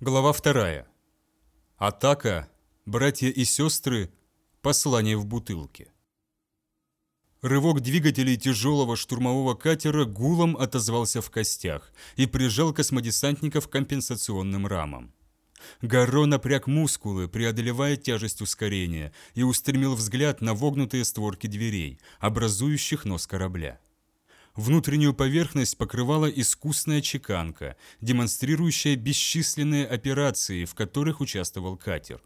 Глава вторая. Атака, братья и сестры, послание в бутылке. Рывок двигателей тяжелого штурмового катера гулом отозвался в костях и прижал космодесантников к компенсационным рамам. Гарро напряг мускулы, преодолевая тяжесть ускорения, и устремил взгляд на вогнутые створки дверей, образующих нос корабля. Внутреннюю поверхность покрывала искусная чеканка, демонстрирующая бесчисленные операции, в которых участвовал катер.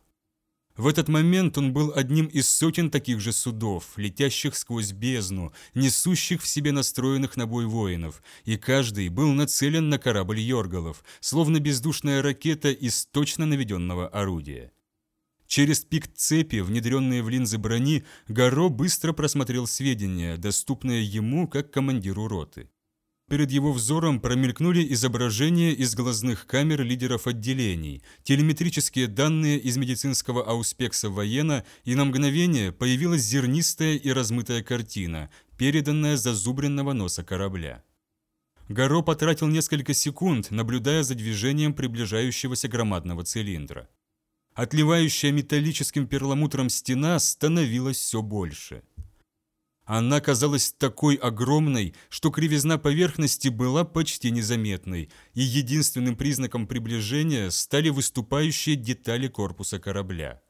В этот момент он был одним из сотен таких же судов, летящих сквозь бездну, несущих в себе настроенных на бой воинов, и каждый был нацелен на корабль Йоргалов, словно бездушная ракета из точно наведенного орудия. Через пик цепи, внедренные в линзы брони, Гаро быстро просмотрел сведения, доступные ему как командиру роты. Перед его взором промелькнули изображения из глазных камер лидеров отделений, телеметрические данные из медицинского ауспекса воена, и на мгновение появилась зернистая и размытая картина, переданная зазубренного носа корабля. Гаро потратил несколько секунд, наблюдая за движением приближающегося громадного цилиндра. Отливающая металлическим перламутром стена становилась все больше. Она казалась такой огромной, что кривизна поверхности была почти незаметной, и единственным признаком приближения стали выступающие детали корпуса корабля.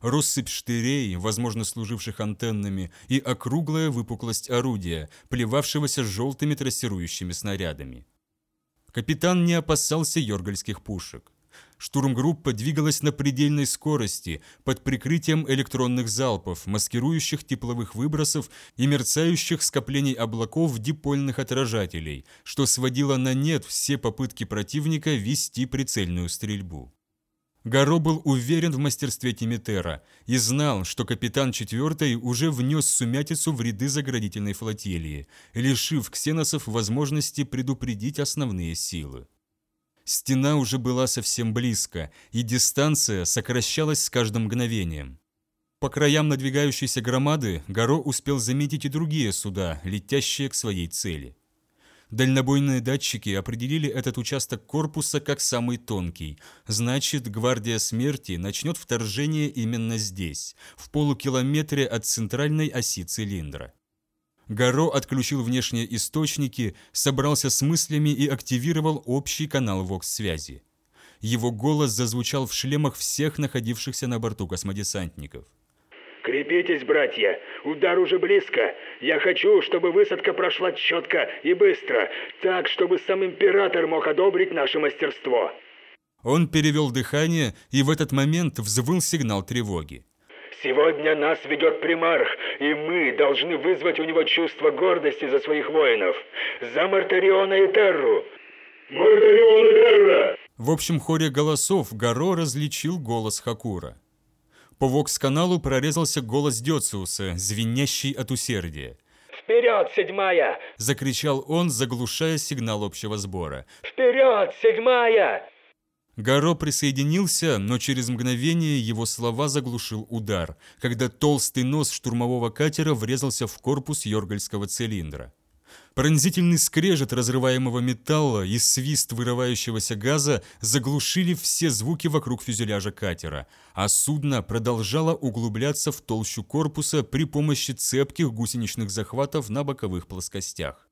Россыпь штырей, возможно служивших антеннами, и округлая выпуклость орудия, плевавшегося желтыми трассирующими снарядами. Капитан не опасался йоргальских пушек. Штурмгруппа двигалась на предельной скорости, под прикрытием электронных залпов, маскирующих тепловых выбросов и мерцающих скоплений облаков дипольных отражателей, что сводило на нет все попытки противника вести прицельную стрельбу. Гаро был уверен в мастерстве Тимитера и знал, что капитан четвертой уже внес сумятицу в ряды заградительной флотилии, лишив ксеносов возможности предупредить основные силы. Стена уже была совсем близко, и дистанция сокращалась с каждым мгновением. По краям надвигающейся громады Горо успел заметить и другие суда, летящие к своей цели. Дальнобойные датчики определили этот участок корпуса как самый тонкий, значит, Гвардия Смерти начнет вторжение именно здесь, в полукилометре от центральной оси цилиндра. Гаро отключил внешние источники, собрался с мыслями и активировал общий канал ВОКС-связи. Его голос зазвучал в шлемах всех находившихся на борту космодесантников. «Крепитесь, братья! Удар уже близко! Я хочу, чтобы высадка прошла четко и быстро, так, чтобы сам Император мог одобрить наше мастерство!» Он перевел дыхание, и в этот момент взвыл сигнал тревоги. Сегодня нас ведет примарх, и мы должны вызвать у него чувство гордости за своих воинов. За Мартариона и Терру! Мартарион и Терра! В общем хоре голосов Гаро различил голос Хакура. По вокс-каналу прорезался голос Дёциуса, звенящий от усердия. «Вперед, седьмая!» – закричал он, заглушая сигнал общего сбора. «Вперед, седьмая!» Гаро присоединился, но через мгновение его слова заглушил удар, когда толстый нос штурмового катера врезался в корпус йоргальского цилиндра. Пронзительный скрежет разрываемого металла и свист вырывающегося газа заглушили все звуки вокруг фюзеляжа катера, а судно продолжало углубляться в толщу корпуса при помощи цепких гусеничных захватов на боковых плоскостях.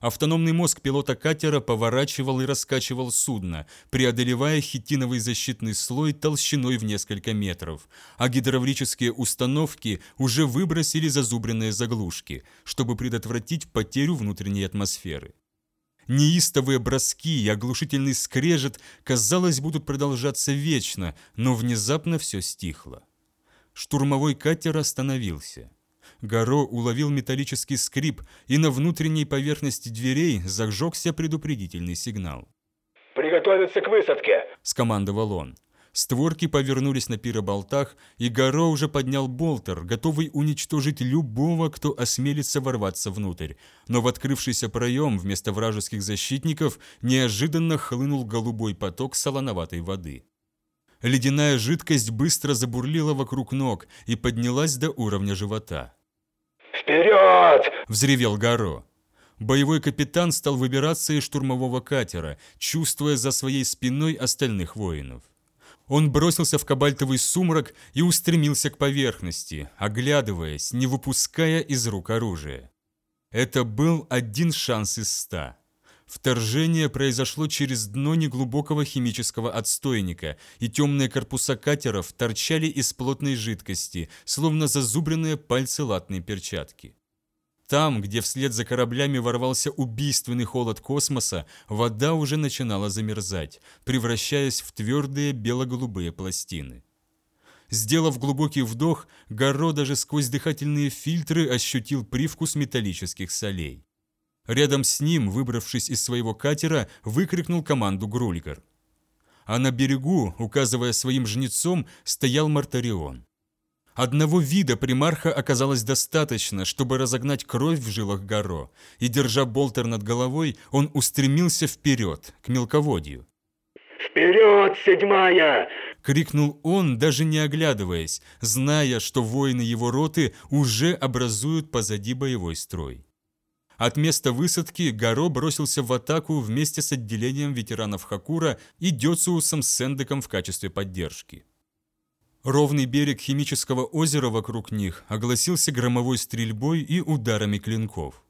Автономный мозг пилота катера поворачивал и раскачивал судно, преодолевая хитиновый защитный слой толщиной в несколько метров, а гидравлические установки уже выбросили зазубренные заглушки, чтобы предотвратить потерю внутренней атмосферы. Неистовые броски и оглушительный скрежет, казалось, будут продолжаться вечно, но внезапно все стихло. Штурмовой катер остановился. Гаро уловил металлический скрип, и на внутренней поверхности дверей зажегся предупредительный сигнал. «Приготовиться к высадке!» – скомандовал он. Створки повернулись на пироболтах, и Гаро уже поднял болтер, готовый уничтожить любого, кто осмелится ворваться внутрь. Но в открывшийся проем вместо вражеских защитников неожиданно хлынул голубой поток солоноватой воды. Ледяная жидкость быстро забурлила вокруг ног и поднялась до уровня живота. «Вперед!» – взревел Гаро. Боевой капитан стал выбираться из штурмового катера, чувствуя за своей спиной остальных воинов. Он бросился в кабальтовый сумрак и устремился к поверхности, оглядываясь, не выпуская из рук оружия. Это был один шанс из ста. Вторжение произошло через дно неглубокого химического отстойника, и темные корпуса катеров торчали из плотной жидкости, словно зазубренные пальцы латной перчатки. Там, где вслед за кораблями ворвался убийственный холод космоса, вода уже начинала замерзать, превращаясь в твердые бело-голубые пластины. Сделав глубокий вдох, Гарро даже сквозь дыхательные фильтры ощутил привкус металлических солей. Рядом с ним, выбравшись из своего катера, выкрикнул команду Грульгар. А на берегу, указывая своим жнецом, стоял Мартарион. Одного вида примарха оказалось достаточно, чтобы разогнать кровь в жилах Гаро, и, держа болтер над головой, он устремился вперед, к мелководью. «Вперед, седьмая!» — крикнул он, даже не оглядываясь, зная, что воины его роты уже образуют позади боевой строй. От места высадки Гаро бросился в атаку вместе с отделением ветеранов Хакура и Дёциусом с Сендеком в качестве поддержки. Ровный берег химического озера вокруг них огласился громовой стрельбой и ударами клинков.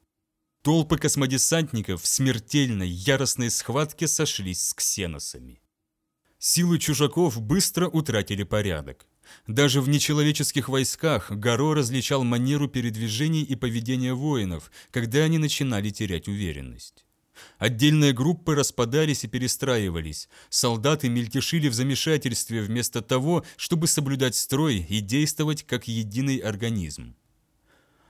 Толпы космодесантников в смертельной, яростной схватке сошлись с ксеносами. Силы чужаков быстро утратили порядок. Даже в нечеловеческих войсках Гаро различал манеру передвижений и поведения воинов, когда они начинали терять уверенность. Отдельные группы распадались и перестраивались. Солдаты мельтешили в замешательстве вместо того, чтобы соблюдать строй и действовать как единый организм.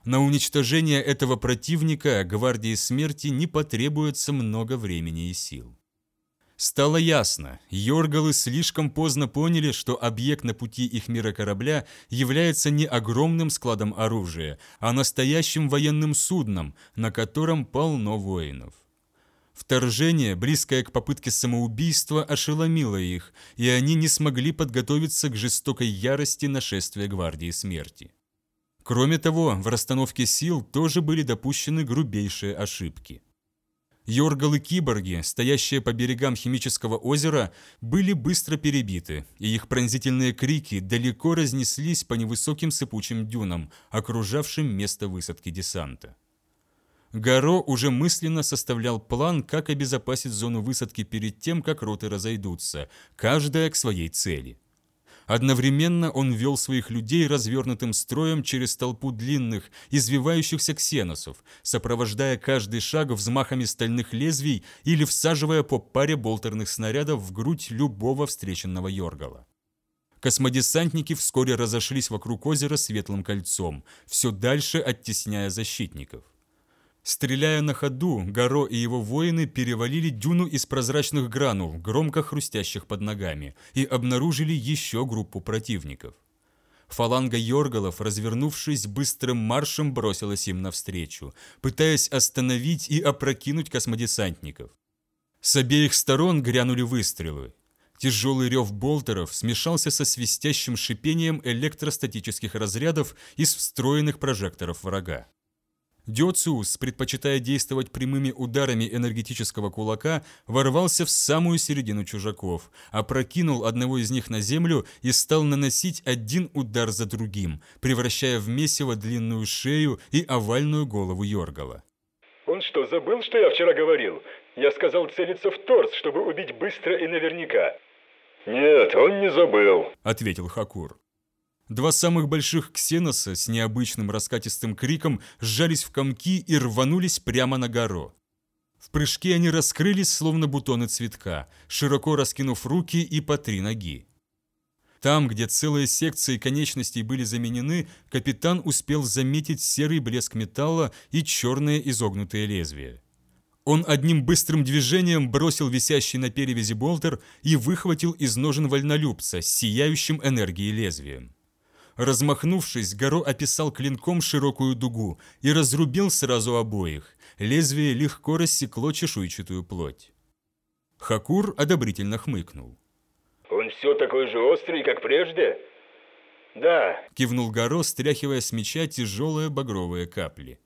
На уничтожение этого противника гвардии смерти не потребуется много времени и сил. Стало ясно, Йоргалы слишком поздно поняли, что объект на пути их мира корабля является не огромным складом оружия, а настоящим военным судном, на котором полно воинов. Вторжение, близкое к попытке самоубийства, ошеломило их, и они не смогли подготовиться к жестокой ярости нашествия Гвардии Смерти. Кроме того, в расстановке сил тоже были допущены грубейшие ошибки. Йоргалы-киборги, стоящие по берегам химического озера, были быстро перебиты, и их пронзительные крики далеко разнеслись по невысоким сыпучим дюнам, окружавшим место высадки десанта. Гаро уже мысленно составлял план, как обезопасить зону высадки перед тем, как роты разойдутся, каждая к своей цели. Одновременно он вел своих людей развернутым строем через толпу длинных, извивающихся ксеносов, сопровождая каждый шаг взмахами стальных лезвий или всаживая по паре болтерных снарядов в грудь любого встреченного Йоргала. Космодесантники вскоре разошлись вокруг озера светлым кольцом, все дальше оттесняя защитников. Стреляя на ходу, Гаро и его воины перевалили дюну из прозрачных гранул, громко хрустящих под ногами, и обнаружили еще группу противников. Фаланга Йоргалов, развернувшись быстрым маршем, бросилась им навстречу, пытаясь остановить и опрокинуть космодесантников. С обеих сторон грянули выстрелы. Тяжелый рев болтеров смешался со свистящим шипением электростатических разрядов из встроенных прожекторов врага. Дёциус, предпочитая действовать прямыми ударами энергетического кулака, ворвался в самую середину чужаков, опрокинул одного из них на землю и стал наносить один удар за другим, превращая в месиво длинную шею и овальную голову Йоргала. Он что, забыл, что я вчера говорил? Я сказал целиться в торс, чтобы убить быстро и наверняка. Нет, он не забыл, ответил Хакур. Два самых больших ксеноса с необычным раскатистым криком сжались в комки и рванулись прямо на гору. В прыжке они раскрылись, словно бутоны цветка, широко раскинув руки и по три ноги. Там, где целые секции конечностей были заменены, капитан успел заметить серый блеск металла и черные изогнутые лезвия. Он одним быстрым движением бросил висящий на перевязи болтер и выхватил из ножен вольнолюбца с сияющим энергией лезвием. Размахнувшись, Горо описал клинком широкую дугу и разрубил сразу обоих. Лезвие легко рассекло чешуйчатую плоть. Хакур одобрительно хмыкнул. «Он все такой же острый, как прежде?» «Да», – кивнул Горо, стряхивая с меча тяжелые багровые капли.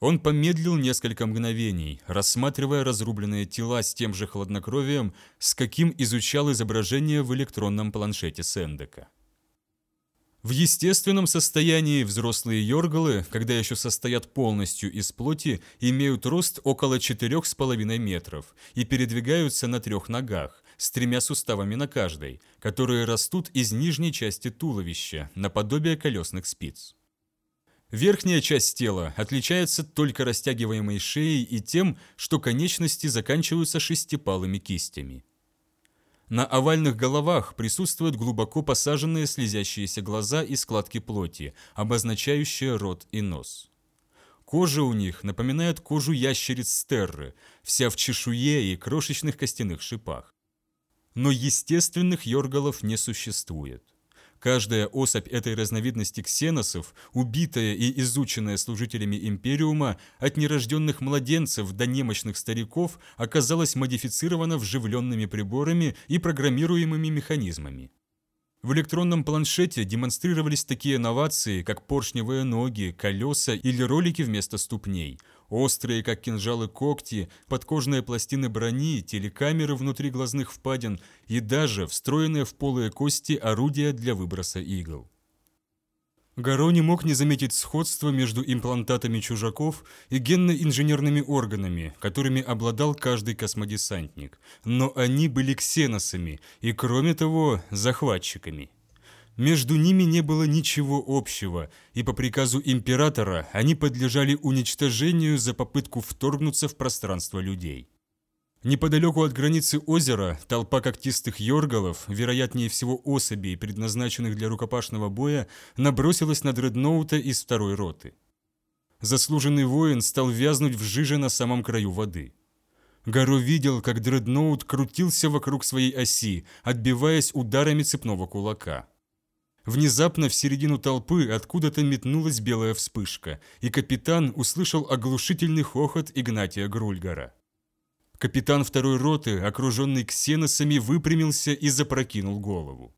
Он помедлил несколько мгновений, рассматривая разрубленные тела с тем же хладнокровием, с каким изучал изображение в электронном планшете Сендека. В естественном состоянии взрослые йоргалы, когда еще состоят полностью из плоти, имеют рост около 4,5 метров и передвигаются на трех ногах, с тремя суставами на каждой, которые растут из нижней части туловища, наподобие колесных спиц. Верхняя часть тела отличается только растягиваемой шеей и тем, что конечности заканчиваются шестипалыми кистями. На овальных головах присутствуют глубоко посаженные слезящиеся глаза и складки плоти, обозначающие рот и нос. Кожа у них напоминает кожу ящериц стерры, вся в чешуе и крошечных костяных шипах. Но естественных йоргалов не существует. Каждая особь этой разновидности ксеносов, убитая и изученная служителями Империума, от нерожденных младенцев до немощных стариков, оказалась модифицирована вживленными приборами и программируемыми механизмами. В электронном планшете демонстрировались такие новации, как поршневые ноги, колеса или ролики вместо ступней, острые, как кинжалы, когти, подкожные пластины брони, телекамеры внутри глазных впадин и даже встроенные в полые кости орудия для выброса игл. Гаро не мог не заметить сходство между имплантатами чужаков и генно-инженерными органами, которыми обладал каждый космодесантник, но они были ксеносами и, кроме того, захватчиками. Между ними не было ничего общего, и по приказу императора они подлежали уничтожению за попытку вторгнуться в пространство людей. Неподалеку от границы озера толпа когтистых йоргалов, вероятнее всего особей, предназначенных для рукопашного боя, набросилась на дредноута из второй роты. Заслуженный воин стал вязнуть в жиже на самом краю воды. Гаро видел, как дредноут крутился вокруг своей оси, отбиваясь ударами цепного кулака. Внезапно в середину толпы откуда-то метнулась белая вспышка, и капитан услышал оглушительный хохот Игнатия Грульгара. Капитан второй роты, окруженный ксеносами, выпрямился и запрокинул голову.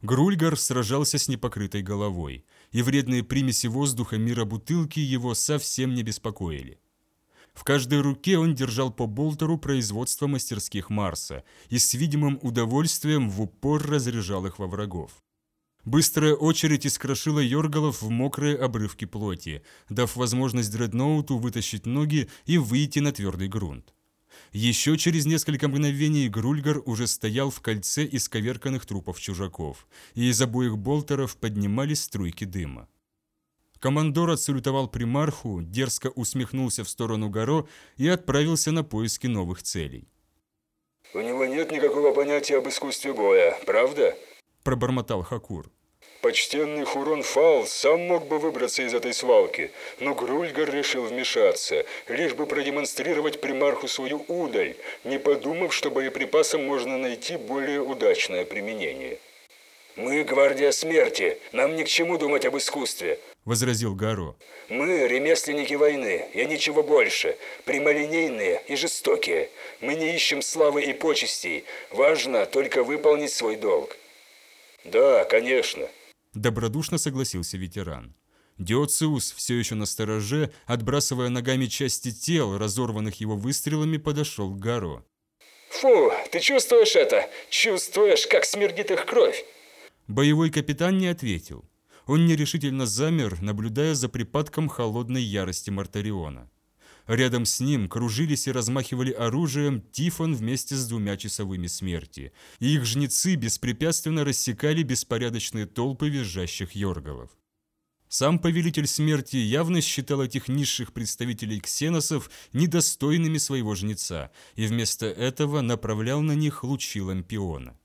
Грульгар сражался с непокрытой головой, и вредные примеси воздуха мира бутылки его совсем не беспокоили. В каждой руке он держал по болтеру производства мастерских Марса и с видимым удовольствием в упор разряжал их во врагов. Быстрая очередь искрошила Йоргалов в мокрые обрывки плоти, дав возможность дредноуту вытащить ноги и выйти на твердый грунт. Еще через несколько мгновений Грульгар уже стоял в кольце из коверканных трупов чужаков, и из обоих болтеров поднимались струйки дыма. Командор отсалютовал примарху, дерзко усмехнулся в сторону Горо и отправился на поиски новых целей. «У него нет никакого понятия об искусстве боя, правда?» – пробормотал Хакур. Почтенный Хурон Фал сам мог бы выбраться из этой свалки, но Грульгар решил вмешаться, лишь бы продемонстрировать примарху свою удаль, не подумав, что боеприпасам можно найти более удачное применение. «Мы – гвардия смерти, нам ни к чему думать об искусстве», – возразил Гаро. «Мы – ремесленники войны, и ничего больше, прямолинейные и жестокие. Мы не ищем славы и почестей, важно только выполнить свой долг». «Да, конечно», Добродушно согласился ветеран. Диоциус, все еще на стороже, отбрасывая ногами части тел, разорванных его выстрелами, подошел к Гаро. «Фу, ты чувствуешь это? Чувствуешь, как смердит их кровь?» Боевой капитан не ответил. Он нерешительно замер, наблюдая за припадком холодной ярости Мартариона. Рядом с ним кружились и размахивали оружием Тифон вместе с двумя часовыми смерти, и их жнецы беспрепятственно рассекали беспорядочные толпы визжащих йоргалов. Сам повелитель смерти явно считал этих низших представителей ксеносов недостойными своего жнеца, и вместо этого направлял на них лучи лампиона.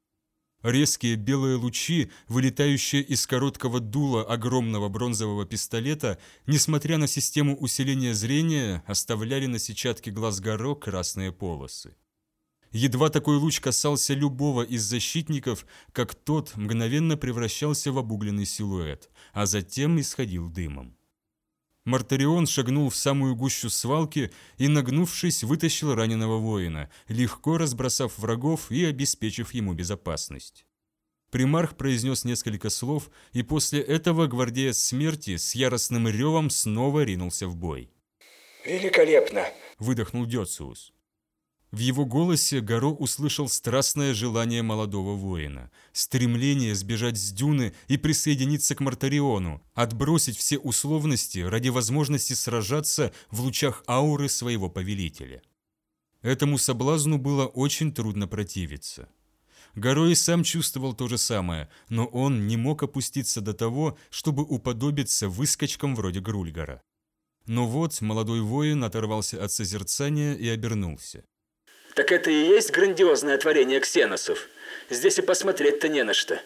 Резкие белые лучи, вылетающие из короткого дула огромного бронзового пистолета, несмотря на систему усиления зрения, оставляли на сетчатке глаз Горо красные полосы. Едва такой луч касался любого из защитников, как тот мгновенно превращался в обугленный силуэт, а затем исходил дымом. Мартарион шагнул в самую гущу свалки и, нагнувшись, вытащил раненого воина, легко разбросав врагов и обеспечив ему безопасность. Примарх произнес несколько слов, и после этого гвардеец смерти с яростным ревом снова ринулся в бой. «Великолепно!» – выдохнул Дёциус. В его голосе Горо услышал страстное желание молодого воина, стремление сбежать с дюны и присоединиться к Мартариону, отбросить все условности ради возможности сражаться в лучах ауры своего повелителя. Этому соблазну было очень трудно противиться. Горо и сам чувствовал то же самое, но он не мог опуститься до того, чтобы уподобиться выскочкам вроде Грульгара. Но вот молодой воин оторвался от созерцания и обернулся. Так это и есть грандиозное творение ксеносов. Здесь и посмотреть-то не на что.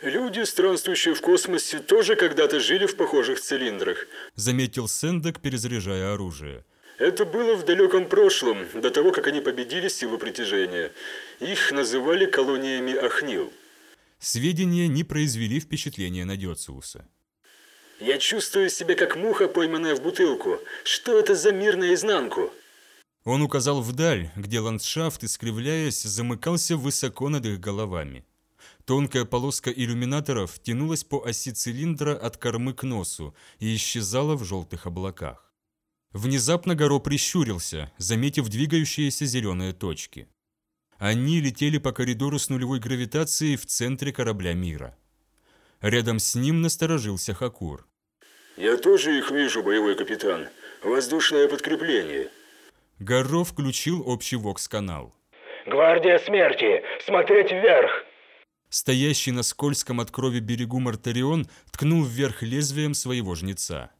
Люди, странствующие в космосе, тоже когда-то жили в похожих цилиндрах, заметил Сендек, перезаряжая оружие. Это было в далеком прошлом, до того, как они победили силу притяжения. Их называли колониями Ахнил. Сведения не произвели впечатления на Дёциуса. «Я чувствую себя как муха, пойманная в бутылку. Что это за мир наизнанку?» Он указал вдаль, где ландшафт, искривляясь, замыкался высоко над их головами. Тонкая полоска иллюминаторов тянулась по оси цилиндра от кормы к носу и исчезала в желтых облаках. Внезапно Горо прищурился, заметив двигающиеся зеленые точки. Они летели по коридору с нулевой гравитацией в центре корабля мира. Рядом с ним насторожился Хакур. «Я тоже их вижу, боевой капитан. Воздушное подкрепление». Гарро включил общий вокс-канал. «Гвардия смерти! Смотреть вверх!» Стоящий на скользком от крови берегу Мартарион ткнул вверх лезвием своего жнеца.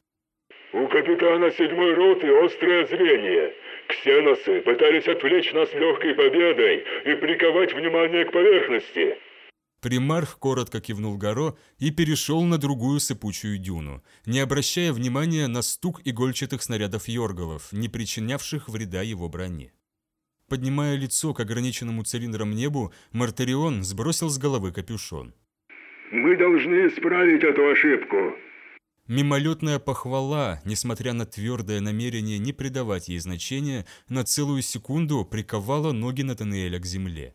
«У капитана седьмой роты острое зрение. Ксеносы пытались отвлечь нас легкой победой и приковать внимание к поверхности. Примарх коротко кивнул Горо и перешел на другую сыпучую дюну, не обращая внимания на стук игольчатых снарядов Йоргалов, не причинявших вреда его броне. Поднимая лицо к ограниченному цилиндром небу, Мартарион сбросил с головы капюшон. «Мы должны исправить эту ошибку!» Мимолетная похвала, несмотря на твердое намерение не придавать ей значения, на целую секунду приковала ноги Натаниэля к земле.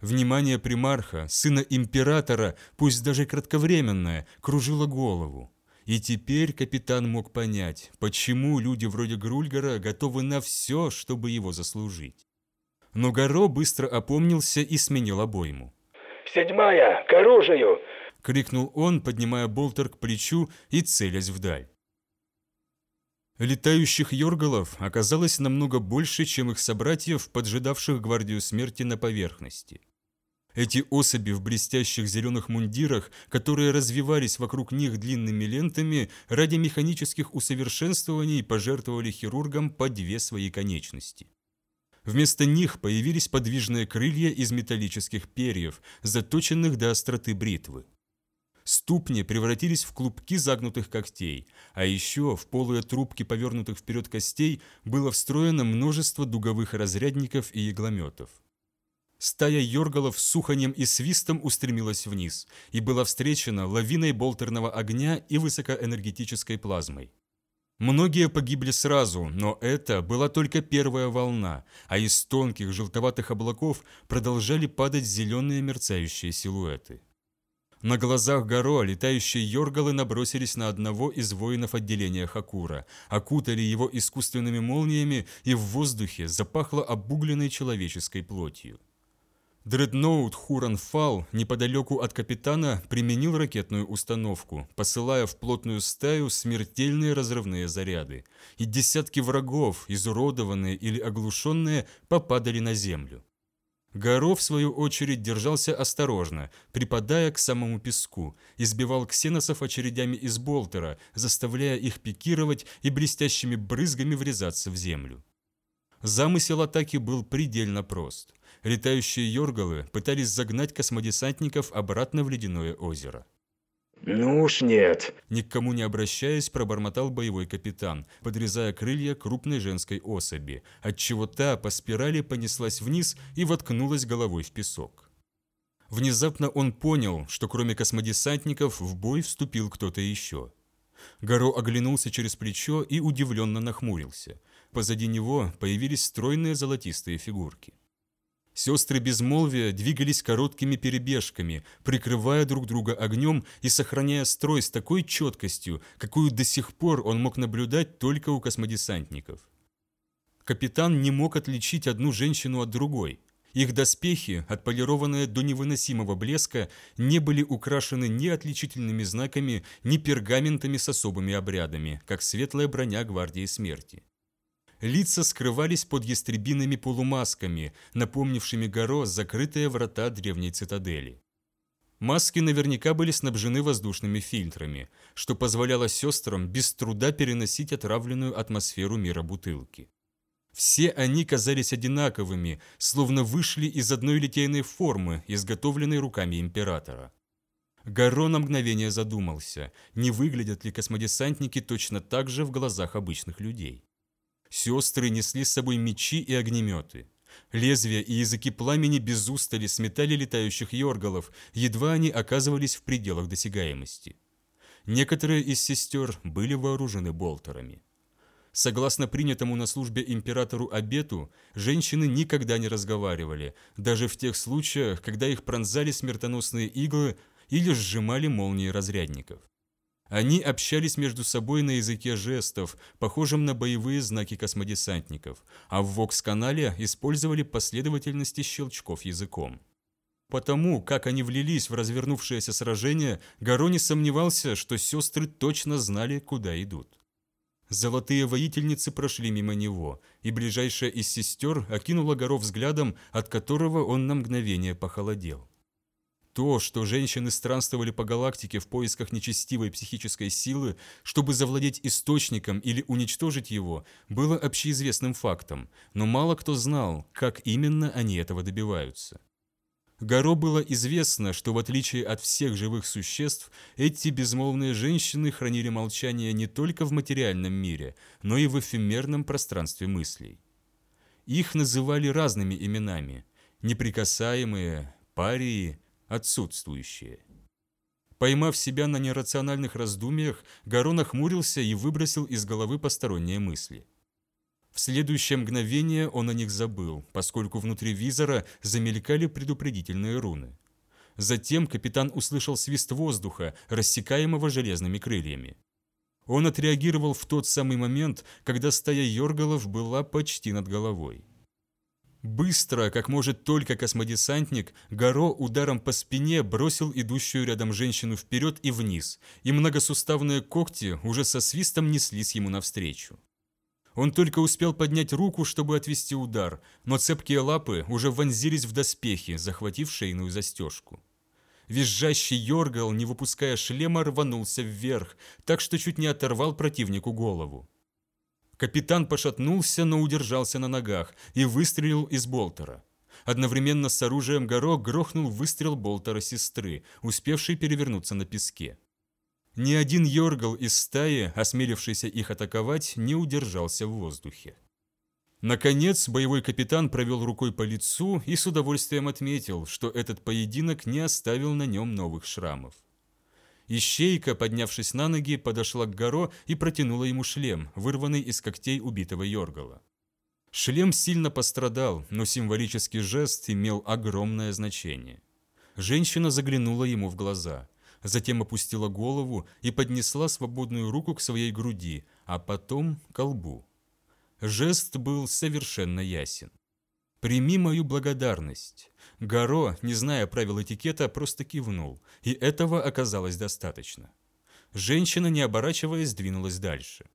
Внимание примарха, сына императора, пусть даже кратковременное, кружило голову. И теперь капитан мог понять, почему люди вроде Грульгара готовы на все, чтобы его заслужить. Но Горо быстро опомнился и сменил обойму. «Седьмая, к оружию!» — крикнул он, поднимая болтер к плечу и целясь вдаль. Летающих йоргалов оказалось намного больше, чем их собратьев, поджидавших гвардию смерти на поверхности. Эти особи в блестящих зеленых мундирах, которые развивались вокруг них длинными лентами, ради механических усовершенствований пожертвовали хирургам по две свои конечности. Вместо них появились подвижные крылья из металлических перьев, заточенных до остроты бритвы. Ступни превратились в клубки загнутых когтей, а еще в полые трубки повернутых вперед костей было встроено множество дуговых разрядников и иглометов. Стая йоргалов с суханьем и свистом устремилась вниз и была встречена лавиной болтерного огня и высокоэнергетической плазмой. Многие погибли сразу, но это была только первая волна, а из тонких желтоватых облаков продолжали падать зеленые мерцающие силуэты. На глазах Горо летающие йоргалы набросились на одного из воинов отделения Хакура, окутали его искусственными молниями, и в воздухе запахло обугленной человеческой плотью. Дредноут Хуранфал неподалеку от капитана применил ракетную установку, посылая в плотную стаю смертельные разрывные заряды, и десятки врагов, изуродованные или оглушенные, попадали на землю. Горо, в свою очередь, держался осторожно, припадая к самому песку, избивал ксеносов очередями из болтера, заставляя их пикировать и блестящими брызгами врезаться в землю. Замысел атаки был предельно прост. Летающие йоргалы пытались загнать космодесантников обратно в ледяное озеро. «Ну уж нет!» Ни к кому не обращаясь, пробормотал боевой капитан, подрезая крылья крупной женской особи, отчего та по спирали понеслась вниз и воткнулась головой в песок. Внезапно он понял, что кроме космодесантников в бой вступил кто-то еще. Горо оглянулся через плечо и удивленно нахмурился. Позади него появились стройные золотистые фигурки. Сестры безмолвия двигались короткими перебежками, прикрывая друг друга огнем и сохраняя строй с такой четкостью, какую до сих пор он мог наблюдать только у космодесантников. Капитан не мог отличить одну женщину от другой. Их доспехи, отполированные до невыносимого блеска, не были украшены ни отличительными знаками, ни пергаментами с особыми обрядами, как светлая броня Гвардии Смерти. Лица скрывались под ястребиными полумасками, напомнившими горо закрытые врата древней цитадели. Маски наверняка были снабжены воздушными фильтрами, что позволяло сестрам без труда переносить отравленную атмосферу мира бутылки. Все они казались одинаковыми, словно вышли из одной литейной формы, изготовленной руками императора. Гаро на мгновение задумался, не выглядят ли космодесантники точно так же в глазах обычных людей. Сестры несли с собой мечи и огнеметы. Лезвия и языки пламени без устали сметали летающих йоргалов, едва они оказывались в пределах досягаемости. Некоторые из сестер были вооружены болтерами. Согласно принятому на службе императору обету, женщины никогда не разговаривали, даже в тех случаях, когда их пронзали смертоносные иглы или сжимали молнии разрядников. Они общались между собой на языке жестов, похожем на боевые знаки космодесантников, а в Вокс-канале использовали последовательности щелчков языком. Потому, как они влились в развернувшееся сражение, Гаро не сомневался, что сестры точно знали, куда идут. Золотые воительницы прошли мимо него, и ближайшая из сестер окинула Горо взглядом, от которого он на мгновение похолодел. То, что женщины странствовали по галактике в поисках нечестивой психической силы, чтобы завладеть источником или уничтожить его, было общеизвестным фактом, но мало кто знал, как именно они этого добиваются. Горо было известно, что в отличие от всех живых существ, эти безмолвные женщины хранили молчание не только в материальном мире, но и в эфемерном пространстве мыслей. Их называли разными именами – неприкасаемые, парии – отсутствующее. Поймав себя на нерациональных раздумьях, Гаро нахмурился и выбросил из головы посторонние мысли. В следующее мгновение он о них забыл, поскольку внутри визора замелькали предупредительные руны. Затем капитан услышал свист воздуха, рассекаемого железными крыльями. Он отреагировал в тот самый момент, когда стая Йоргалов была почти над головой. Быстро, как может только космодесантник, Гаро ударом по спине бросил идущую рядом женщину вперед и вниз, и многосуставные когти уже со свистом неслись ему навстречу. Он только успел поднять руку, чтобы отвести удар, но цепкие лапы уже вонзились в доспехи, захватив шейную застежку. Визжащий Йоргал, не выпуская шлема, рванулся вверх, так что чуть не оторвал противнику голову. Капитан пошатнулся, но удержался на ногах и выстрелил из болтера. Одновременно с оружием Горох грохнул выстрел болтера сестры, успевшей перевернуться на песке. Ни один Йоргал из стаи, осмелившийся их атаковать, не удержался в воздухе. Наконец, боевой капитан провел рукой по лицу и с удовольствием отметил, что этот поединок не оставил на нем новых шрамов. Ищейка, поднявшись на ноги, подошла к Горо и протянула ему шлем, вырванный из когтей убитого Йоргала. Шлем сильно пострадал, но символический жест имел огромное значение. Женщина заглянула ему в глаза, затем опустила голову и поднесла свободную руку к своей груди, а потом к лбу. Жест был совершенно ясен. «Прими мою благодарность. Гаро, не зная правил этикета, просто кивнул, и этого оказалось достаточно. Женщина, не оборачиваясь, двинулась дальше.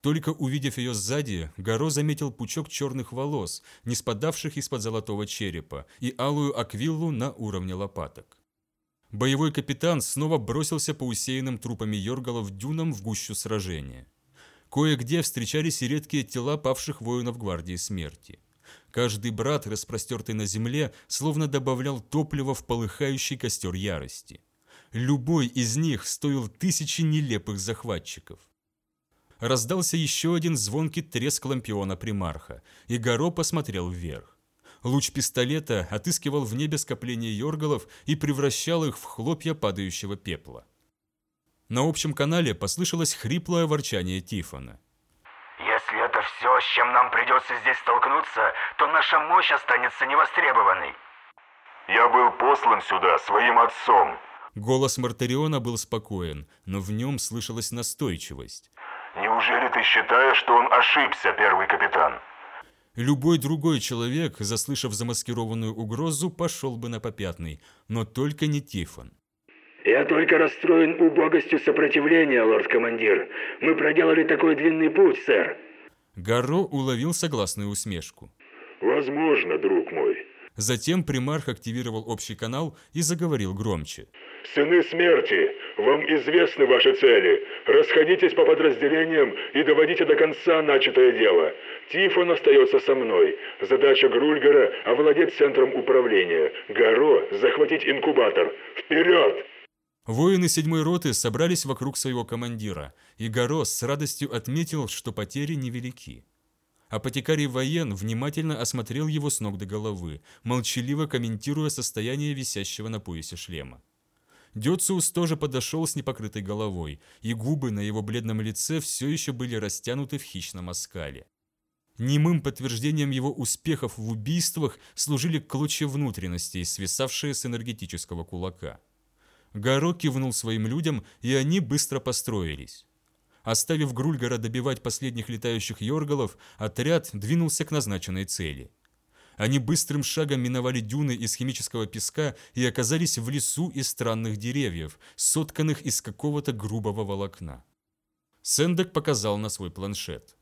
Только увидев ее сзади, Гаро заметил пучок черных волос, не спадавших из-под золотого черепа, и алую аквиллу на уровне лопаток. Боевой капитан снова бросился по усеянным трупами Йоргалов дюнам в гущу сражения. Кое-где встречались и редкие тела павших воинов Гвардии Смерти. Каждый брат, распростертый на земле, словно добавлял топливо в полыхающий костер ярости. Любой из них стоил тысячи нелепых захватчиков. Раздался еще один звонкий треск лампиона примарха, и Горо посмотрел вверх. Луч пистолета отыскивал в небе скопление йоргалов и превращал их в хлопья падающего пепла. На общем канале послышалось хриплое ворчание Тифона. «Если это все, с чем нам придется здесь столкнуться, то наша мощь останется невостребованной. Я был послан сюда своим отцом. Голос Мартариона был спокоен, но в нем слышалась настойчивость. Неужели ты считаешь, что он ошибся, первый капитан? Любой другой человек, заслышав замаскированную угрозу, пошел бы на попятный, но только не Тифон. Я только расстроен убогостью сопротивления, лорд-командир. Мы проделали такой длинный путь, сэр. Гарро уловил согласную усмешку. Возможно, друг мой. Затем примарх активировал общий канал и заговорил громче. Сыны смерти, вам известны ваши цели. Расходитесь по подразделениям и доводите до конца начатое дело. Тифон остается со мной. Задача Грульгара – овладеть центром управления. Гаро – захватить инкубатор. Вперед! Воины седьмой роты собрались вокруг своего командира, и Горос с радостью отметил, что потери невелики. Апотекарий воен внимательно осмотрел его с ног до головы, молчаливо комментируя состояние висящего на поясе шлема. Дёциус тоже подошел с непокрытой головой, и губы на его бледном лице все еще были растянуты в хищном оскале. Немым подтверждением его успехов в убийствах служили клочья внутренностей, свисавшие с энергетического кулака. Гаро кивнул своим людям, и они быстро построились. Оставив Грульгара добивать последних летающих йоргалов, отряд двинулся к назначенной цели. Они быстрым шагом миновали дюны из химического песка и оказались в лесу из странных деревьев, сотканных из какого-то грубого волокна. Сендек показал на свой планшет.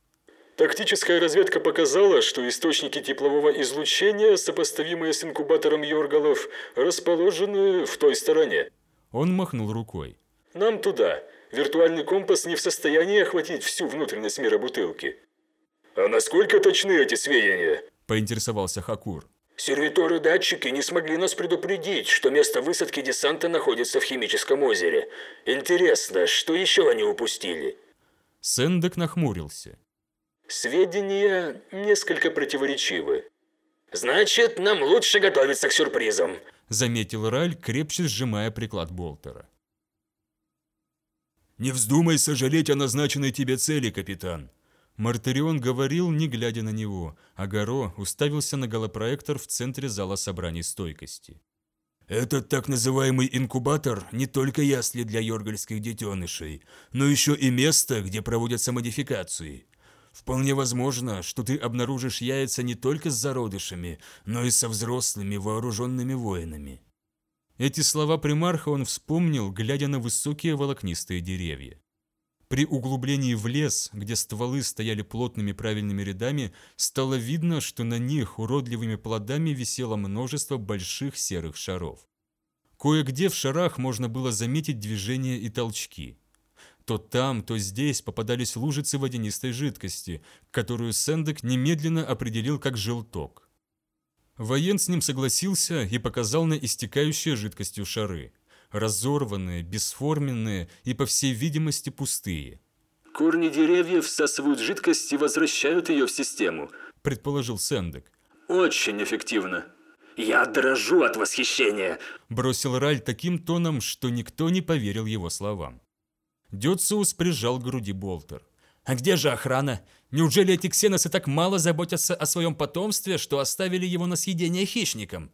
Тактическая разведка показала, что источники теплового излучения, сопоставимые с инкубатором Йоргалов, расположены в той стороне. Он махнул рукой. «Нам туда. Виртуальный компас не в состоянии охватить всю внутренность мира бутылки». «А насколько точны эти сведения?» – поинтересовался Хакур. «Сервиторы-датчики не смогли нас предупредить, что место высадки десанта находится в химическом озере. Интересно, что еще они упустили?» Сэндек нахмурился. «Сведения несколько противоречивы. Значит, нам лучше готовиться к сюрпризам», заметил Раль, крепче сжимая приклад болтера. «Не вздумай сожалеть о назначенной тебе цели, капитан!» Мартарион говорил, не глядя на него, а Горо уставился на голопроектор в центре зала собраний стойкости. «Этот так называемый инкубатор не только ясли для йоргальских детенышей, но еще и место, где проводятся модификации. Вполне возможно, что ты обнаружишь яйца не только с зародышами, но и со взрослыми вооруженными воинами. Эти слова примарха он вспомнил, глядя на высокие волокнистые деревья. При углублении в лес, где стволы стояли плотными правильными рядами, стало видно, что на них уродливыми плодами висело множество больших серых шаров. Кое-где в шарах можно было заметить движения и толчки. То там, то здесь попадались лужицы водянистой жидкости, которую Сендек немедленно определил как желток. Воен с ним согласился и показал на истекающие жидкостью шары. Разорванные, бесформенные и, по всей видимости, пустые. «Корни деревьев всасывают жидкость и возвращают ее в систему», предположил Сендек. «Очень эффективно». «Я дрожу от восхищения», бросил Раль таким тоном, что никто не поверил его словам. Дюциус прижал к груди болтер. «А где же охрана? Неужели эти ксеносы так мало заботятся о своем потомстве, что оставили его на съедение хищникам?»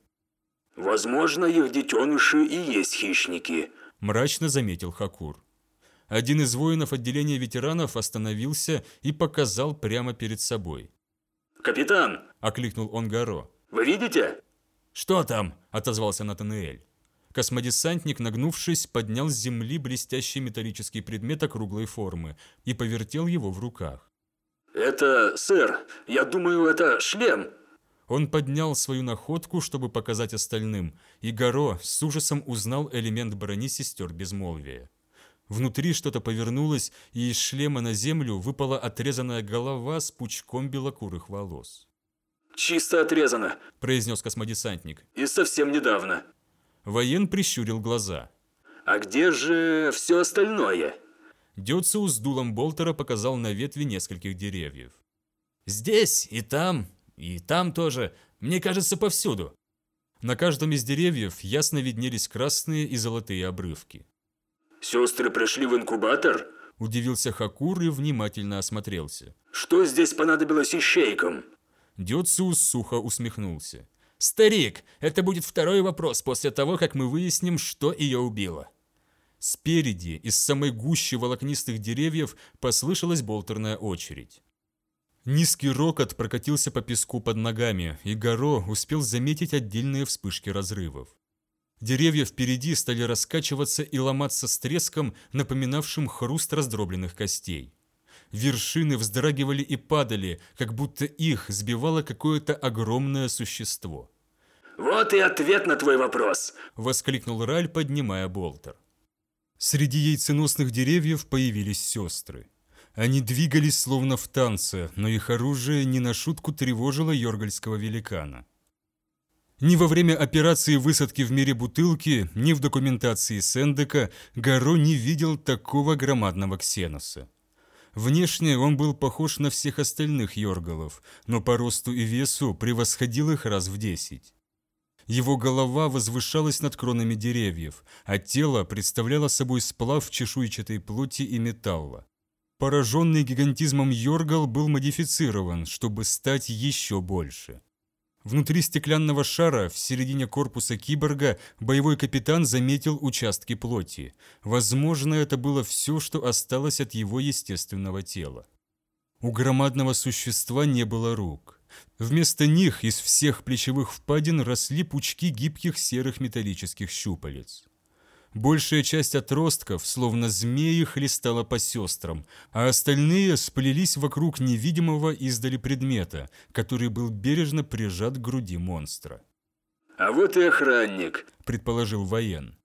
«Возможно, их детеныши и есть хищники», – мрачно заметил Хакур. Один из воинов отделения ветеранов остановился и показал прямо перед собой. «Капитан!» – окликнул он Гаро. «Вы видите?» «Что там?» – отозвался Натануэль. Космодесантник, нагнувшись, поднял с земли блестящий металлический предмет округлой формы и повертел его в руках. «Это, сэр, я думаю, это шлем!» Он поднял свою находку, чтобы показать остальным, и Горо с ужасом узнал элемент брони сестер безмолвия. Внутри что-то повернулось, и из шлема на землю выпала отрезанная голова с пучком белокурых волос. «Чисто отрезано», – произнес космодесантник. «И совсем недавно». Воен прищурил глаза. «А где же все остальное?» Дёциус с дулом болтера показал на ветви нескольких деревьев. «Здесь, и там, и там тоже. Мне кажется, повсюду». На каждом из деревьев ясно виднелись красные и золотые обрывки. «Сестры пришли в инкубатор?» Удивился Хакур и внимательно осмотрелся. Что здесь понадобилось ищейкам? Дёциус сухо усмехнулся. «Старик, это будет второй вопрос после того, как мы выясним, что ее убило». Спереди, из самой гущи волокнистых деревьев, послышалась болтерная очередь. Низкий рокот прокатился по песку под ногами, и Горо успел заметить отдельные вспышки разрывов. Деревья впереди стали раскачиваться и ломаться с треском, напоминавшим хруст раздробленных костей. Вершины вздрагивали и падали, как будто их сбивало какое-то огромное существо. «Вот и ответ на твой вопрос!» – воскликнул Раль, поднимая болтер. Среди яйценосных деревьев появились сестры. Они двигались словно в танце, но их оружие не на шутку тревожило йоргальского великана. Ни во время операции высадки в мире бутылки, ни в документации Сендека Гаро не видел такого громадного ксеноса. Внешне он был похож на всех остальных йоргалов, но по росту и весу превосходил их раз в десять. Его голова возвышалась над кронами деревьев, а тело представляло собой сплав чешуйчатой плоти и металла. Пораженный гигантизмом Йоргал был модифицирован, чтобы стать еще больше. Внутри стеклянного шара, в середине корпуса киборга, боевой капитан заметил участки плоти. Возможно, это было все, что осталось от его естественного тела. У громадного существа не было рук. Вместо них из всех плечевых впадин росли пучки гибких серых металлических щупалец. Большая часть отростков, словно змеи, хлестала по сестрам, а остальные сплелись вокруг невидимого издали предмета, который был бережно прижат к груди монстра. «А вот и охранник», — предположил воен.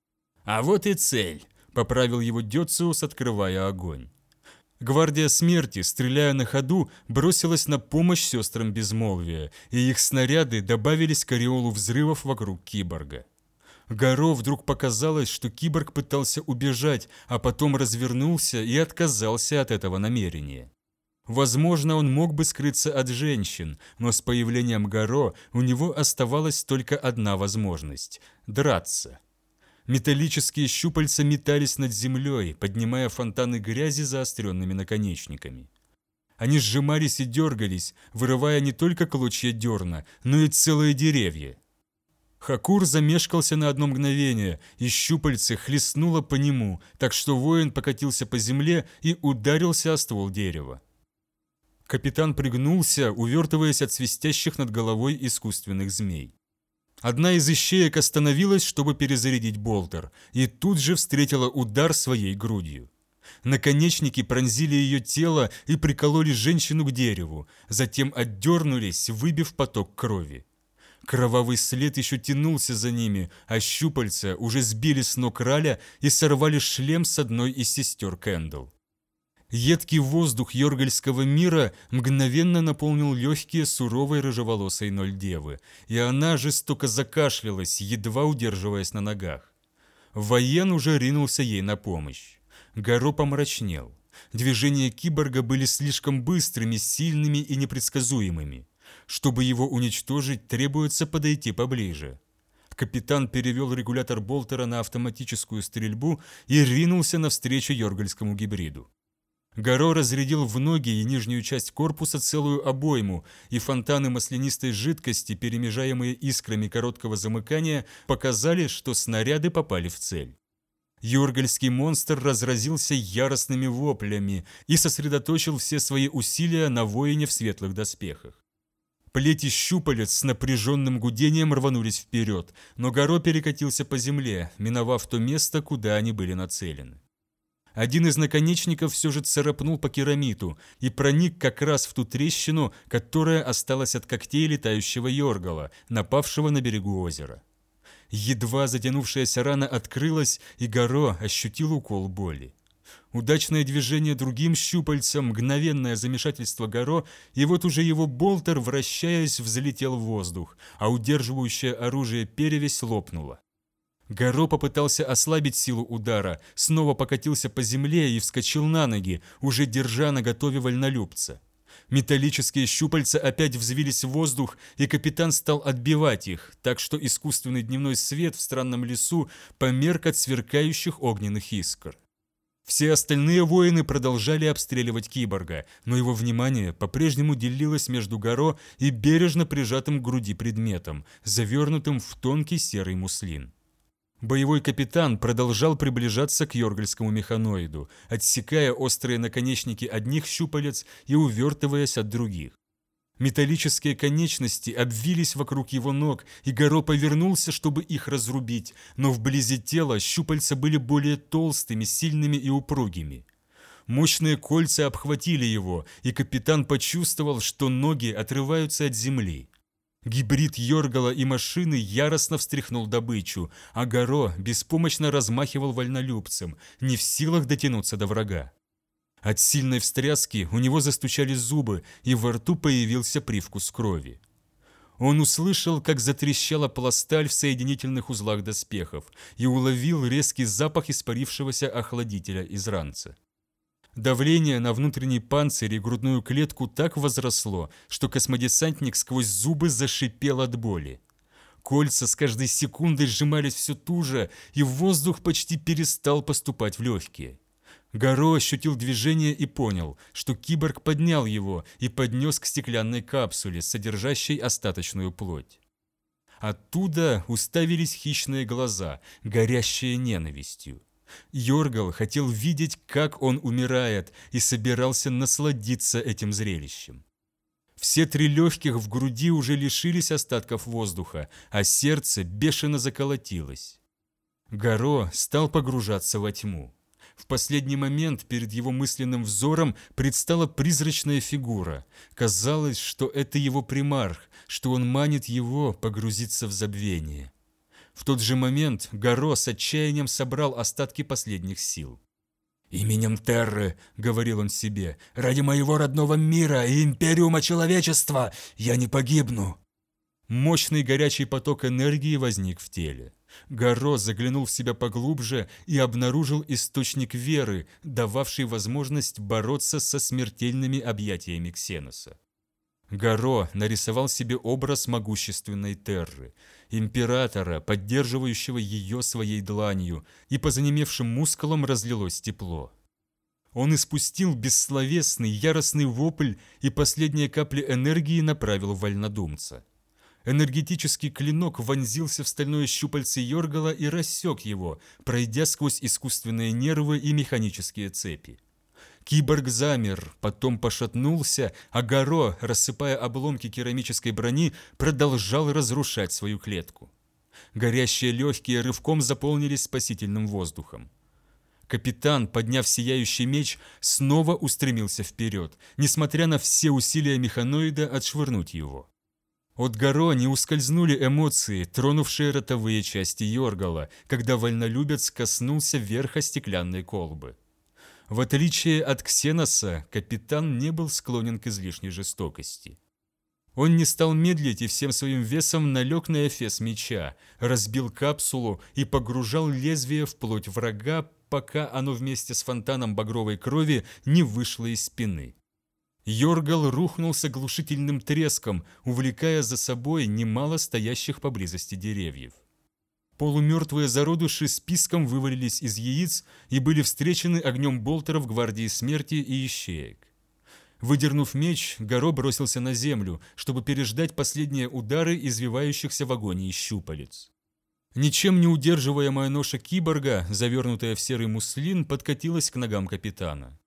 «А вот и цель», — поправил его Дёциус, открывая огонь. Гвардия смерти, стреляя на ходу, бросилась на помощь сестрам безмолвия, и их снаряды добавились к ореолу взрывов вокруг киборга. Горо вдруг показалось, что киборг пытался убежать, а потом развернулся и отказался от этого намерения. Возможно, он мог бы скрыться от женщин, но с появлением Горо у него оставалась только одна возможность – драться. Металлические щупальца метались над землей, поднимая фонтаны грязи заостренными наконечниками. Они сжимались и дергались, вырывая не только клочья дерна, но и целые деревья. Хакур замешкался на одно мгновение, и щупальце хлестнуло по нему, так что воин покатился по земле и ударился о ствол дерева. Капитан пригнулся, увертываясь от свистящих над головой искусственных змей. Одна из ищеек остановилась, чтобы перезарядить болтер, и тут же встретила удар своей грудью. Наконечники пронзили ее тело и прикололи женщину к дереву, затем отдернулись, выбив поток крови. Кровавый след еще тянулся за ними, а щупальца уже сбили с ног Раля и сорвали шлем с одной из сестер Кэндл. Едкий воздух Йоргальского мира мгновенно наполнил легкие суровой рыжеволосой ноль девы, и она жестоко закашлялась, едва удерживаясь на ногах. Воен уже ринулся ей на помощь. Горо помрачнел. Движения киборга были слишком быстрыми, сильными и непредсказуемыми. Чтобы его уничтожить, требуется подойти поближе. Капитан перевел регулятор болтера на автоматическую стрельбу и ринулся навстречу йоргальскому гибриду. Горо разрядил в ноги и нижнюю часть корпуса целую обойму, и фонтаны маслянистой жидкости, перемежаемые искрами короткого замыкания, показали, что снаряды попали в цель. Юргальский монстр разразился яростными воплями и сосредоточил все свои усилия на воине в светлых доспехах. Плети щупалец с напряженным гудением рванулись вперед, но Горо перекатился по земле, миновав то место, куда они были нацелены. Один из наконечников все же царапнул по керамиту и проник как раз в ту трещину, которая осталась от когтей летающего Йоргала, напавшего на берегу озера. Едва затянувшаяся рана открылась, и Горо ощутил укол боли. Удачное движение другим щупальцем, мгновенное замешательство Горо, и вот уже его болтер, вращаясь, взлетел в воздух, а удерживающее оружие перевесь лопнула. Горо попытался ослабить силу удара, снова покатился по земле и вскочил на ноги, уже держа на готове вольнолюбца. Металлические щупальца опять взвились в воздух, и капитан стал отбивать их, так что искусственный дневной свет в странном лесу померк от сверкающих огненных искр. Все остальные воины продолжали обстреливать киборга, но его внимание по-прежнему делилось между Горо и бережно прижатым к груди предметом, завернутым в тонкий серый муслин. Боевой капитан продолжал приближаться к йоргальскому механоиду, отсекая острые наконечники одних щупалец и увертываясь от других. Металлические конечности обвились вокруг его ног, и Горо повернулся, чтобы их разрубить, но вблизи тела щупальца были более толстыми, сильными и упругими. Мощные кольца обхватили его, и капитан почувствовал, что ноги отрываются от земли. Гибрид Йоргала и машины яростно встряхнул добычу, а Горо беспомощно размахивал вольнолюбцем, не в силах дотянуться до врага. От сильной встряски у него застучали зубы, и во рту появился привкус крови. Он услышал, как затрещала пласталь в соединительных узлах доспехов, и уловил резкий запах испарившегося охладителя из ранца. Давление на внутренний панцирь и грудную клетку так возросло, что космодесантник сквозь зубы зашипел от боли. Кольца с каждой секундой сжимались все туже, и воздух почти перестал поступать в легкие. Горо ощутил движение и понял, что киборг поднял его и поднес к стеклянной капсуле, содержащей остаточную плоть. Оттуда уставились хищные глаза, горящие ненавистью. Йоргал хотел видеть, как он умирает, и собирался насладиться этим зрелищем. Все три легких в груди уже лишились остатков воздуха, а сердце бешено заколотилось. Горо стал погружаться во тьму. В последний момент перед его мысленным взором предстала призрачная фигура. Казалось, что это его примарх, что он манит его погрузиться в забвение. В тот же момент Горо с отчаянием собрал остатки последних сил. «Именем Терры», — говорил он себе, — «ради моего родного мира и империума человечества я не погибну». Мощный горячий поток энергии возник в теле. Горо заглянул в себя поглубже и обнаружил источник веры, дававший возможность бороться со смертельными объятиями Ксеноса. Горо нарисовал себе образ могущественной Терры, императора, поддерживающего ее своей дланью, и по занемевшим мускулам разлилось тепло. Он испустил бессловесный, яростный вопль и последние капли энергии направил в вольнодумца. Энергетический клинок вонзился в стальное щупальце Йоргала и рассек его, пройдя сквозь искусственные нервы и механические цепи. Киборг замер, потом пошатнулся, а Горо, рассыпая обломки керамической брони, продолжал разрушать свою клетку. Горящие легкие рывком заполнились спасительным воздухом. Капитан, подняв сияющий меч, снова устремился вперед, несмотря на все усилия механоида отшвырнуть его. От Горо не ускользнули эмоции, тронувшие ротовые части Йоргала, когда вольнолюбец коснулся верха стеклянной колбы. В отличие от Ксеноса, капитан не был склонен к излишней жестокости. Он не стал медлить и всем своим весом налег на эфес меча, разбил капсулу и погружал лезвие в плоть врага, пока оно вместе с фонтаном багровой крови не вышло из спины. Йоргал рухнул с оглушительным треском, увлекая за собой немало стоящих поблизости деревьев. Полумертвые зародыши списком вывалились из яиц и были встречены огнем болтеров гвардии смерти и ищеек. Выдернув меч, Горо бросился на землю, чтобы переждать последние удары извивающихся в агонии щупалец. Ничем не удерживаемая ноша киборга, завернутая в серый муслин, подкатилась к ногам капитана.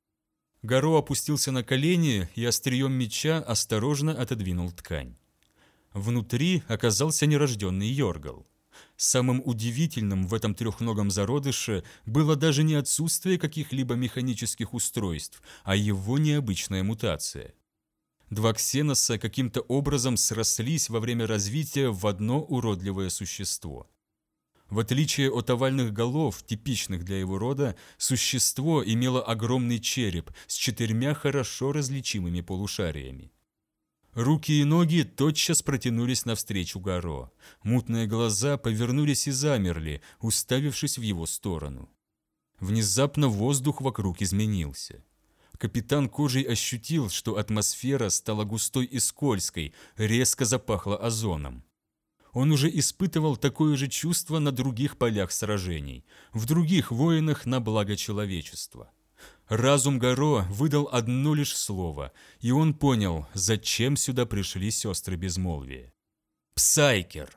Горо опустился на колени и острием меча осторожно отодвинул ткань. Внутри оказался нерожденный Йоргал. Самым удивительным в этом трехногом зародыше было даже не отсутствие каких-либо механических устройств, а его необычная мутация. Два ксеноса каким-то образом срослись во время развития в одно уродливое существо. В отличие от овальных голов, типичных для его рода, существо имело огромный череп с четырьмя хорошо различимыми полушариями. Руки и ноги тотчас протянулись навстречу Гаро. Мутные глаза повернулись и замерли, уставившись в его сторону. Внезапно воздух вокруг изменился. Капитан кожей ощутил, что атмосфера стала густой и скользкой, резко запахла озоном. Он уже испытывал такое же чувство на других полях сражений, в других воинах на благо человечества. Разум Горо выдал одно лишь слово, и он понял, зачем сюда пришли сестры безмолвия. Псайкер.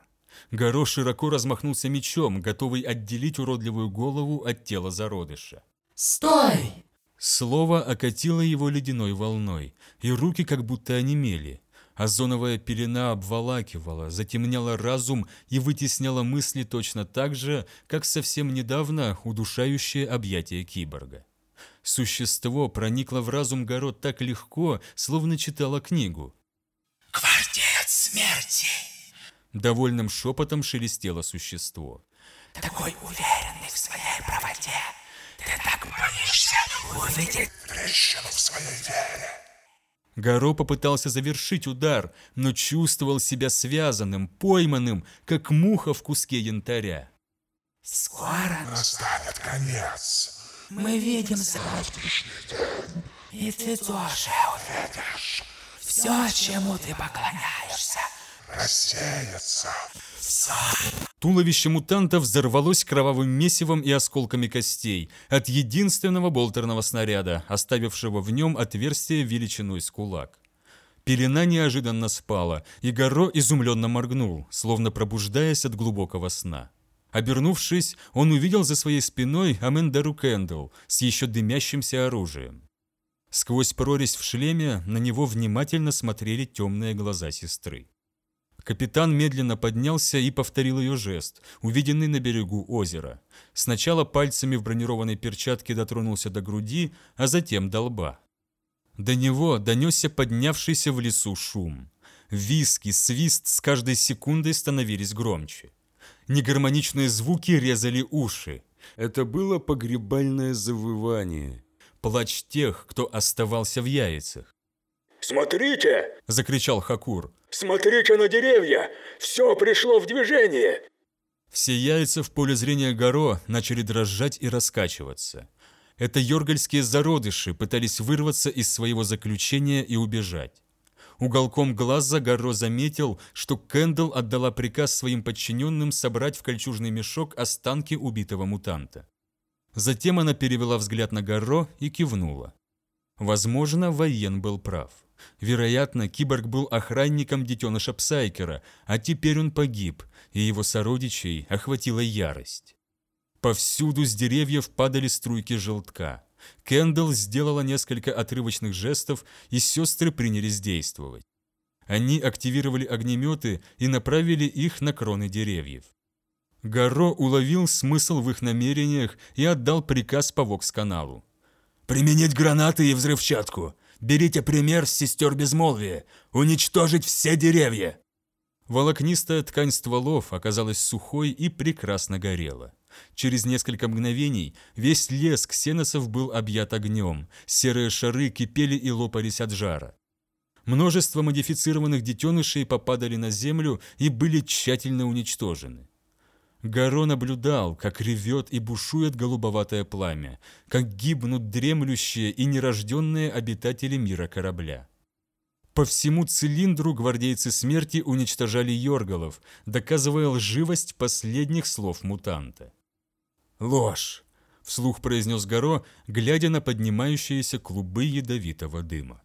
Горо широко размахнулся мечом, готовый отделить уродливую голову от тела зародыша. «Стой!» Слово окатило его ледяной волной, и руки как будто онемели. Озоновая пелена обволакивала, затемняла разум и вытесняла мысли точно так же, как совсем недавно удушающее объятие киборга. Существо проникло в разум Горо так легко, словно читало книгу. «Квартет смерти!» Довольным шепотом шелестело существо. Такой уверенный в своей правоте. Ты так боишься увидеть трещину в своей вере. Горо попытался завершить удар, но чувствовал себя связанным, пойманным, как муха в куске янтаря. Скоро Настанет конец. мы видим завтрашний день. И ты тоже увидишь. Все, чему ты поклоняешься. Рассеется. Туловище мутанта взорвалось кровавым месивом и осколками костей от единственного болтерного снаряда, оставившего в нем отверстие величиной с кулак. Пелена неожиданно спала, и Горо изумленно моргнул, словно пробуждаясь от глубокого сна. Обернувшись, он увидел за своей спиной Амендеру Кэндл с еще дымящимся оружием. Сквозь прорезь в шлеме на него внимательно смотрели темные глаза сестры. Капитан медленно поднялся и повторил ее жест, увиденный на берегу озера. Сначала пальцами в бронированной перчатке дотронулся до груди, а затем до лба. До него донесся поднявшийся в лесу шум. Виски, свист с каждой секундой становились громче. Негармоничные звуки резали уши. Это было погребальное завывание. Плач тех, кто оставался в яйцах. «Смотрите! – закричал Хакур. Смотрите на деревья! Все пришло в движение!» Все яйца в поле зрения Горо начали дрожать и раскачиваться. Это йоргальские зародыши пытались вырваться из своего заключения и убежать. Уголком глаза Горо заметил, что Кэндл отдала приказ своим подчиненным собрать в кольчужный мешок останки убитого мутанта. Затем она перевела взгляд на Горо и кивнула. Возможно, воен был прав. Вероятно, киборг был охранником детеныша Псайкера, а теперь он погиб, и его сородичей охватила ярость. Повсюду с деревьев падали струйки желтка. Кендалл сделала несколько отрывочных жестов, и сестры принялись действовать. Они активировали огнеметы и направили их на кроны деревьев. Гаро уловил смысл в их намерениях и отдал приказ по Вокс-каналу. «Применить гранаты и взрывчатку! Берите пример с сестер безмолвия! Уничтожить все деревья!» Волокнистая ткань стволов оказалась сухой и прекрасно горела. Через несколько мгновений весь лес ксеносов был объят огнем, серые шары кипели и лопались от жара. Множество модифицированных детенышей попадали на землю и были тщательно уничтожены. Гаро наблюдал, как ревет и бушует голубоватое пламя, как гибнут дремлющие и нерожденные обитатели мира корабля. По всему цилиндру гвардейцы смерти уничтожали Йоргалов, доказывая лживость последних слов мутанта. «Ложь!» – вслух произнес Горо, глядя на поднимающиеся клубы ядовитого дыма.